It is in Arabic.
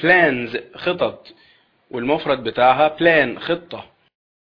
plans خطط والمفرد بتاعها plan خطة.